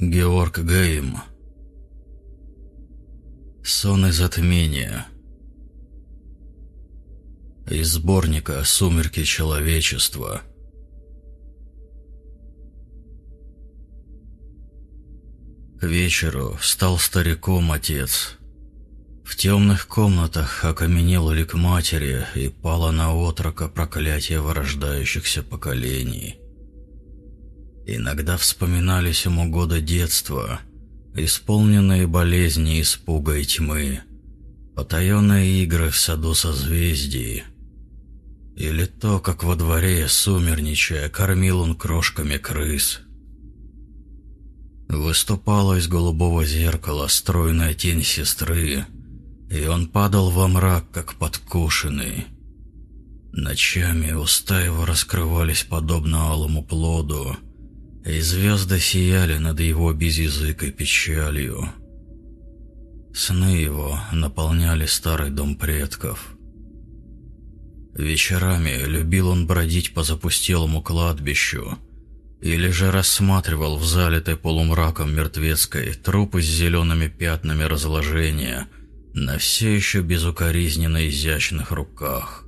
Георг Гейм. Сон и затмение. Из сборника «Сумерки человечества». К вечеру стал стариком отец. В темных комнатах окаменел лик матери и пало на отрока проклятие вырождающихся поколений. Иногда вспоминались ему годы детства, исполненные болезни, испуга и тьмы, потаенные игры в саду созвездий. Или то, как во дворе, сумерничая, кормил он крошками крыс. Выступала из голубого зеркала стройная тень сестры, и он падал во мрак, как подкушенный. Ночами уста его раскрывались подобно алому плоду, и звезды сияли над его безязыкой печалью. Сны его наполняли старый дом предков. Вечерами любил он бродить по запустелому кладбищу, или же рассматривал в залитой полумраком мертвецкой трупы с зелеными пятнами разложения на все еще безукоризненно изящных руках.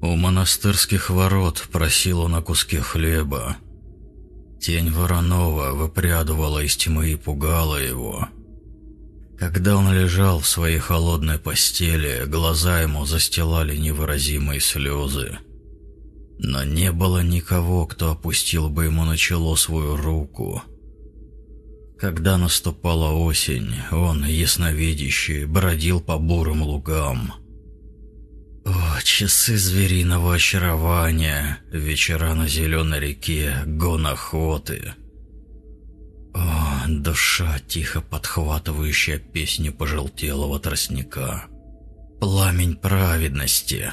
У монастырских ворот просил он о куске хлеба, Тень Воронова выпрядывала из тьмы и пугала его. Когда он лежал в своей холодной постели, глаза ему застилали невыразимые слезы. Но не было никого, кто опустил бы ему на чело свою руку. Когда наступала осень, он, ясновидящий, бродил по бурым лугам – о, часы звериного очарования, вечера на зеленой реке, гон охоты. О, душа, тихо подхватывающая песню пожелтелого тростника. Пламень праведности.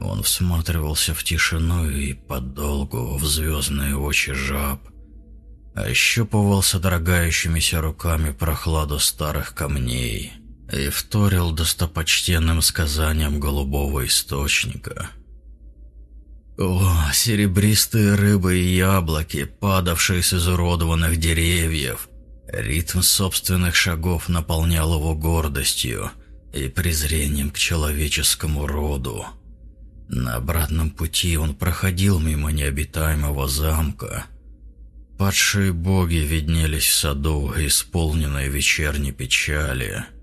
Он всматривался в тишину и подолгу в звездные очи жаб, ощупывал дорогающимися руками прохладу старых камней — и вторил достопочтенным сказаниям голубого источника. О, серебристые рыбы и яблоки, падавшие с изуродованных деревьев. Ритм собственных шагов наполнял его гордостью и презрением к человеческому роду. На обратном пути он проходил мимо необитаемого замка. Падшие боги виднелись в саду, исполненные вечерней печали –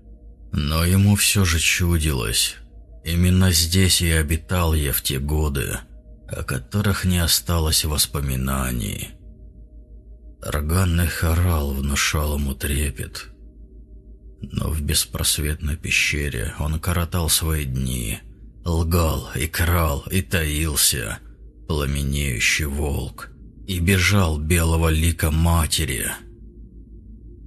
но ему все же чудилось. Именно здесь и обитал я в те годы, о которых не осталось воспоминаний. Органный хорал внушал ему трепет. Но в беспросветной пещере он коротал свои дни, лгал и крал и таился, пламенеющий волк, и бежал белого лика матери —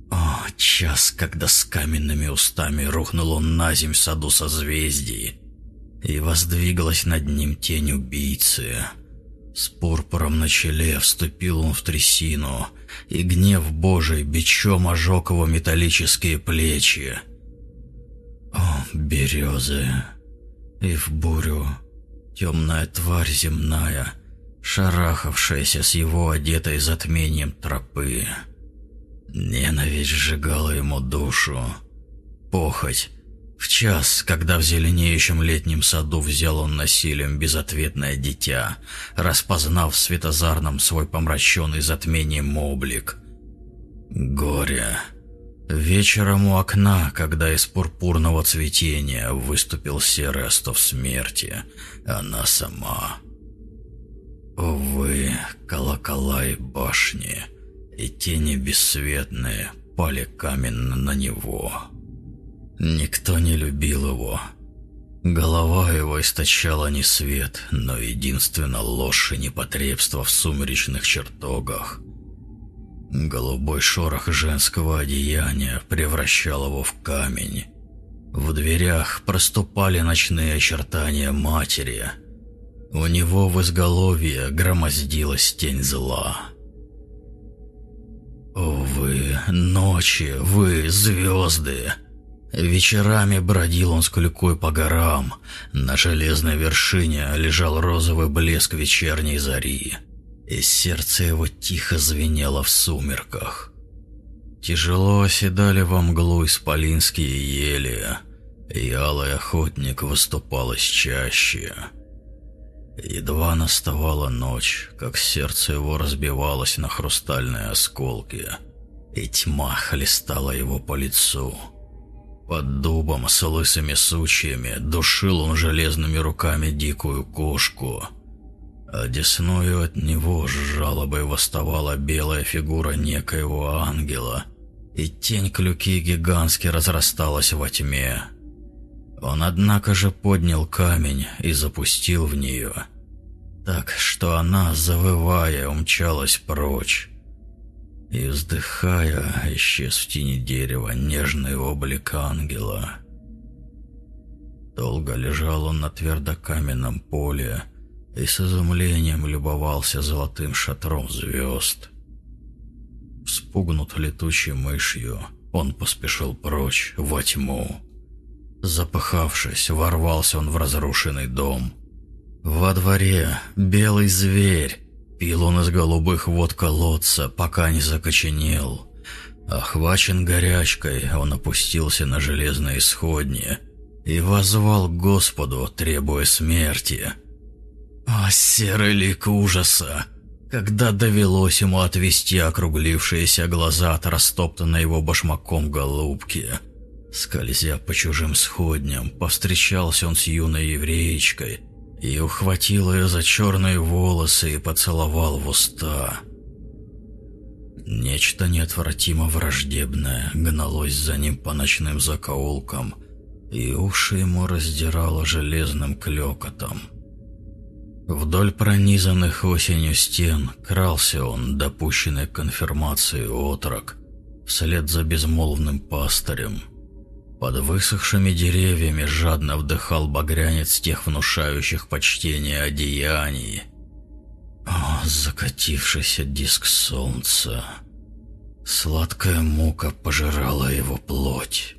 о, час, когда с каменными устами рухнул он на земь в саду созвездий, и воздвигалась над ним тень убийцы. С пурпуром на челе вступил он в трясину, и гнев Божий бичом ожег его металлические плечи. О, березы! И в бурю темная тварь земная, шарахавшаяся с его одетой затмением тропы. Ненависть сжигала ему душу. Похоть. В час, когда в зеленеющем летнем саду взял он насилием безответное дитя, распознав в светозарном свой помраченный затмением облик. Горе. Вечером у окна, когда из пурпурного цветения выступил серый остов смерти, она сама. Увы, колокола и башни — и тени бесцветные пали каменно на него. Никто не любил его. Голова его источала не свет, но единственно ложь и непотребство в сумеречных чертогах. Голубой шорох женского одеяния превращал его в камень. В дверях проступали ночные очертания матери. У него в изголовье громоздилась тень зла. Вы, ночи, вы, звезды! Вечерами бродил он с клюкой по горам. На железной вершине лежал розовый блеск вечерней зари. и сердце его тихо звенело в сумерках. Тяжело оседали во мглу исполинские ели, и алый охотник выступал из чаще. Едва наставала ночь, как сердце его разбивалось на хрустальные осколки, и тьма хлестала его по лицу. Под дубом с лысыми сучьями душил он железными руками дикую кошку, а десною от него с жалобой восставала белая фигура некоего ангела, и тень клюки гигантски разрасталась во тьме. Он, однако же, поднял камень и запустил в нее, так что она, завывая, умчалась прочь. И, вздыхая, исчез в тени дерева нежный облик ангела. Долго лежал он на твердокаменном поле и с изумлением любовался золотым шатром звезд. Спугнут летучей мышью, он поспешил прочь, во тьму. Запыхавшись, ворвался он в разрушенный дом. Во дворе белый зверь. Пил он из голубых вод колодца, пока не закоченел. Охвачен горячкой, он опустился на железные сходни и возвал к Господу, требуя смерти. О, серый лик ужаса! Когда довелось ему отвести округлившиеся глаза от растоптанной его башмаком голубки – Скользя по чужим сходням, повстречался он с юной евреечкой и ухватил ее за черные волосы и поцеловал в уста. Нечто неотвратимо враждебное гналось за ним по ночным закоулкам, и уши ему раздирало железным клёкотом. Вдоль пронизанных осенью стен крался он, допущенный к конфирмации отрок, вслед за безмолвным пастырем – под высохшими деревьями жадно вдыхал багрянец тех внушающих почтение одеяний. О, закатившийся диск солнца. Сладкая мука пожирала его плоть.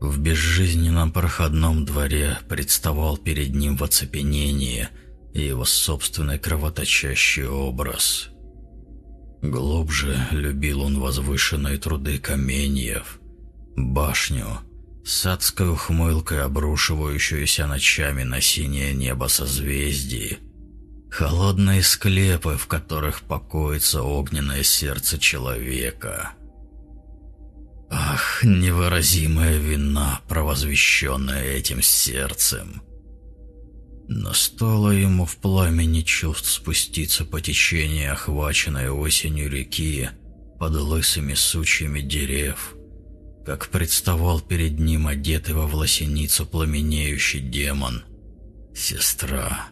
В безжизненном проходном дворе представал перед ним в оцепенении его собственный кровоточащий образ. Глубже любил он возвышенные труды каменьев, башню, с адской ухмылкой, обрушивающуюся ночами на синее небо созвездий. Холодные склепы, в которых покоится огненное сердце человека. Ах, невыразимая вина, провозвещенная этим сердцем. Но стоило ему в пламени чувств спуститься по течению охваченной осенью реки под лысыми сучьями дерев – как представал перед ним одетый во власеницу пламенеющий демон. Сестра.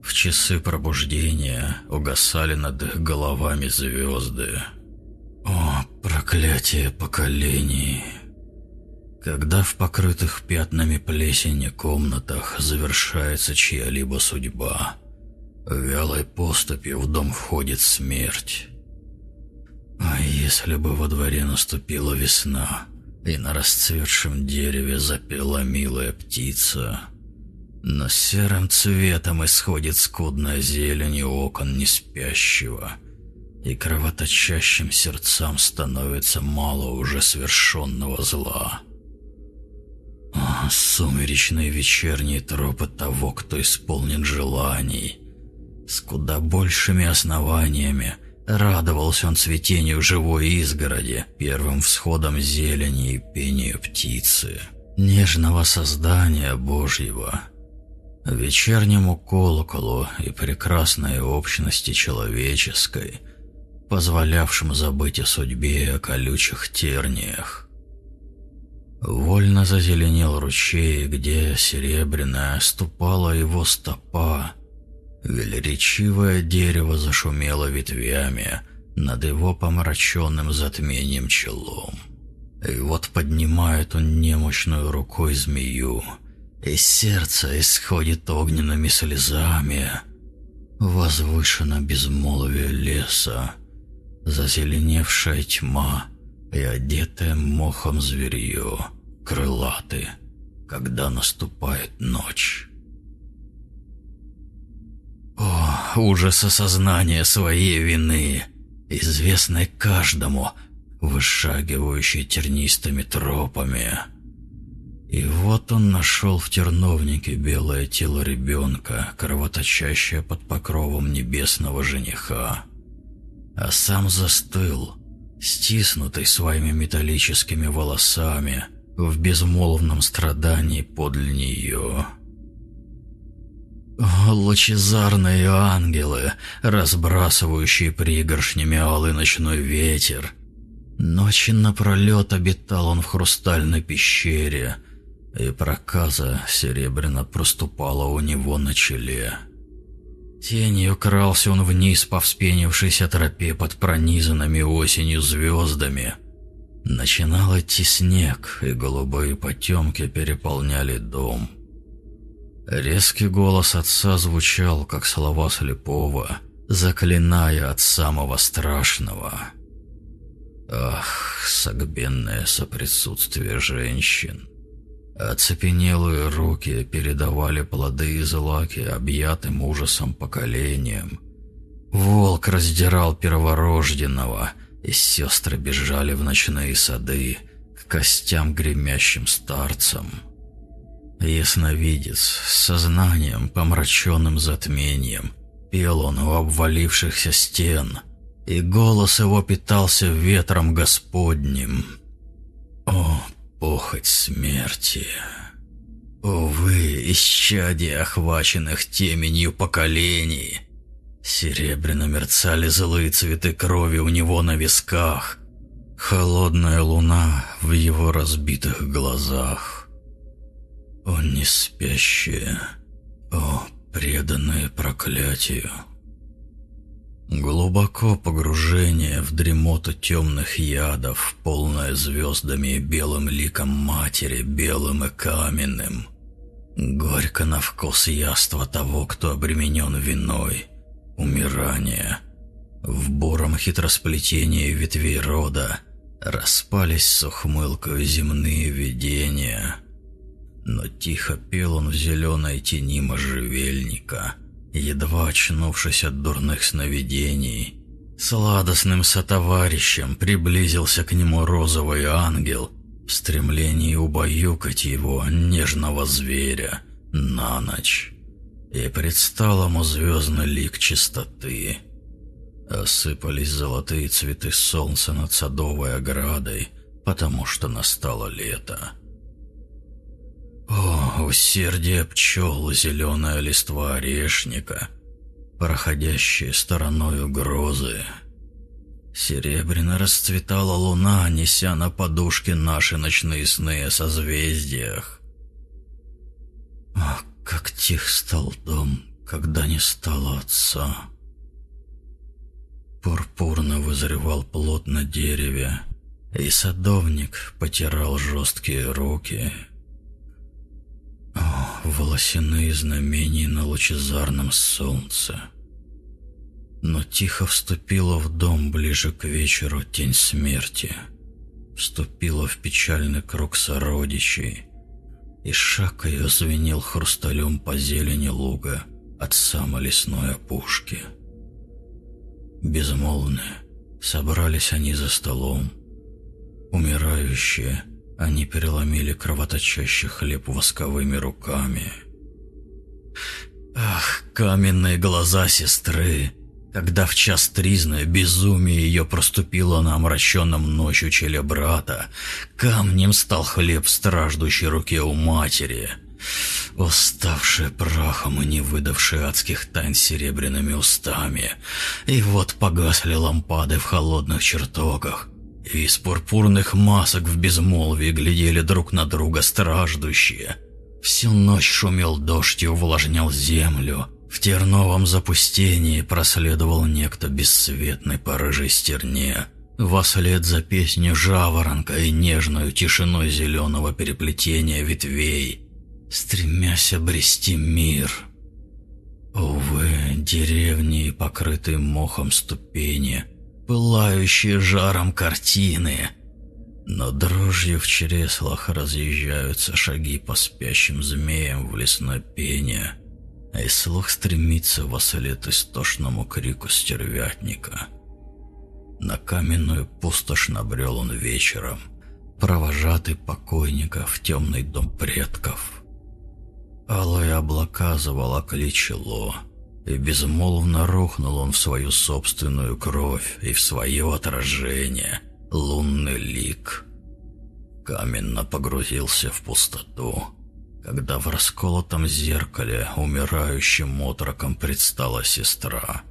В часы пробуждения угасали над их головами звезды. О, проклятие поколений! Когда в покрытых пятнами плесени комнатах завершается чья-либо судьба, вялой поступью в дом входит смерть. Если бы во дворе наступила весна, и на расцветшем дереве запела милая птица, но серым цветом исходит скудная зелень окон неспящего, и кровоточащим сердцам становится мало уже свершенного зла. О, сумеречный вечерний тропот того, кто исполнен желаний, с куда большими основаниями — Радовался он цветению живой изгороди, первым всходом зелени и пению птицы, нежного создания Божьего, вечернему колоколу и прекрасной общности человеческой, позволявшим забыть о судьбе и о колючих терниях. Вольно зазеленел ручей, где серебряная ступала его стопа, Велеречивое дерево зашумело ветвями над его помраченным затмением челом. И вот поднимает он немощную рукой змею, и сердце исходит огненными слезами. Возвышено безмолвие леса, зазеленевшая тьма и одетая мохом зверье, крылаты, когда наступает ночь. О, ужас осознания своей вины, известной каждому, вышагивающей тернистыми тропами. И вот он нашел в терновнике белое тело ребенка, кровоточащее под покровом небесного жениха. А сам застыл, стиснутый своими металлическими волосами, в безмолвном страдании подле нее. Лучезарные ангелы, разбрасывающие пригоршнями алый ночной ветер. Ночи напролет обитал он в хрустальной пещере — и проказа серебряно проступала у него на челе. Тенью крался он вниз по вспенившейся тропе под пронизанными осенью звездами. Начинал идти снег, и голубые потемки переполняли дом. Резкий голос отца звучал, как слова слепого, заклиная от самого страшного. Ах, согбенное соприсутствие женщин! Оцепенелые руки передавали плоды и злаки объятым ужасом поколениям. Волк раздирал перворожденного, и сестры бежали в ночные сады к костям гремящим старцам. Ясновидец с сознанием, помраченным затмением, пел он у обвалившихся стен, и голос его питался ветром Господним. О, похоть смерти. Увы, исчадие охваченных теменью поколений. Серебряно мерцали злые цветы крови у него на висках. Холодная луна в его разбитых глазах. О, не спящие, о, преданные проклятию. Глубоко погружение в дремоту темных ядов, полное звездами и белым ликом матери, белым и каменным. Горько на вкус яства того, кто обременен виной, умирание. В буром хитросплетении ветвей рода распались с ухмылкой земные видения. Но тихо пел он в зеленой тени можжевельника — едва очнувшись от дурных сновидений. Сладостным сотоварищем приблизился к нему розовый ангел в стремлении убаюкать его, нежного зверя, на ночь. И предстал ему звездный лик чистоты. Осыпались золотые цветы солнца над садовой оградой, потому что настало лето. О, усердие пчел, зеленая листва орешника, проходящие стороной угрозы. Серебряно расцветала луна, неся на подушке наши ночные сны о созвездиях. Ах, как тих стал дом, когда не стало отца. Пурпурно вызревал плод на дереве, и садовник потирал жесткие руки — о, волосяные знамения на лучезарном солнце. Но тихо вступила в дом ближе к вечеру тень смерти. Вступила в печальный круг сородичей, и шаг ее звенел хрусталем по зелени луга от самой лесной опушки. Безмолвные собрались они за столом, умирающие — они переломили кровоточащий хлеб восковыми руками. Ах, каменные глаза сестры! Когда в час тризны безумие ее проступило на омраченном ночью челе брата, камнем стал хлеб в страждущей руке у матери. Уставшие прахом и не выдавшие адских тайн серебряными устами. И вот погасли лампады в холодных чертогах, из пурпурных масок в безмолвии глядели друг на друга страждущие. Всю ночь шумел дождь и увлажнял землю. В терновом запустении проследовал некто бесцветный по рыжей стерне. Вослед за песню жаворонка и нежную тишиной зеленого переплетения ветвей, стремясь обрести мир. Увы, деревни и покрытые мохом ступени — пылающие жаром картины. Но дрожью в чреслах разъезжаются шаги по спящим змеям в лесной пене. и слух стремится вослед истошному крику стервятника. На каменную пустошь набрел он вечером, провожатый покойника в темный дом предков. Алые облака заволокли чело, и безмолвно рухнул он в свою собственную кровь и в свое отражение, лунный лик. Каменно погрузился в пустоту, когда в расколотом зеркале умирающим отроком предстала сестра.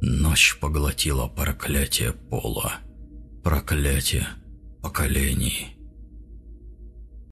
Ночь поглотила проклятие пола, проклятие поколений.